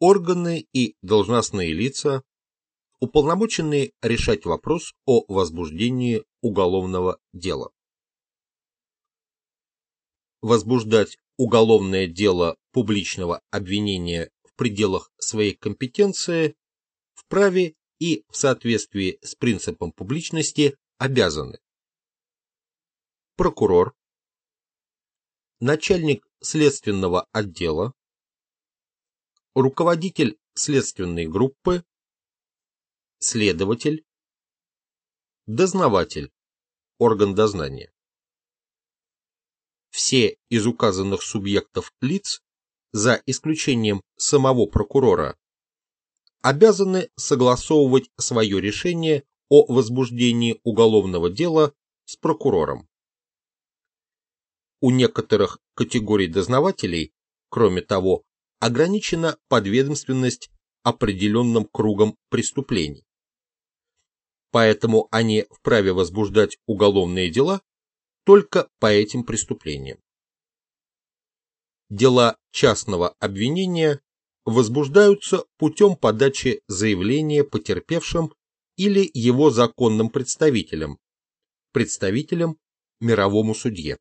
органы и должностные лица, уполномоченные решать вопрос о возбуждении уголовного дела. Возбуждать уголовное дело публичного обвинения в пределах своей компетенции вправе и в соответствии с принципом публичности обязаны прокурор, начальник следственного отдела, руководитель следственной группы, следователь, дознаватель, орган дознания. Все из указанных субъектов лиц, за исключением самого прокурора, обязаны согласовывать свое решение о возбуждении уголовного дела с прокурором. У некоторых категорий дознавателей, кроме того, ограничена подведомственность определенным кругом преступлений. Поэтому они вправе возбуждать уголовные дела только по этим преступлениям. Дела частного обвинения возбуждаются путем подачи заявления потерпевшим или его законным представителям, представителям мировому судье.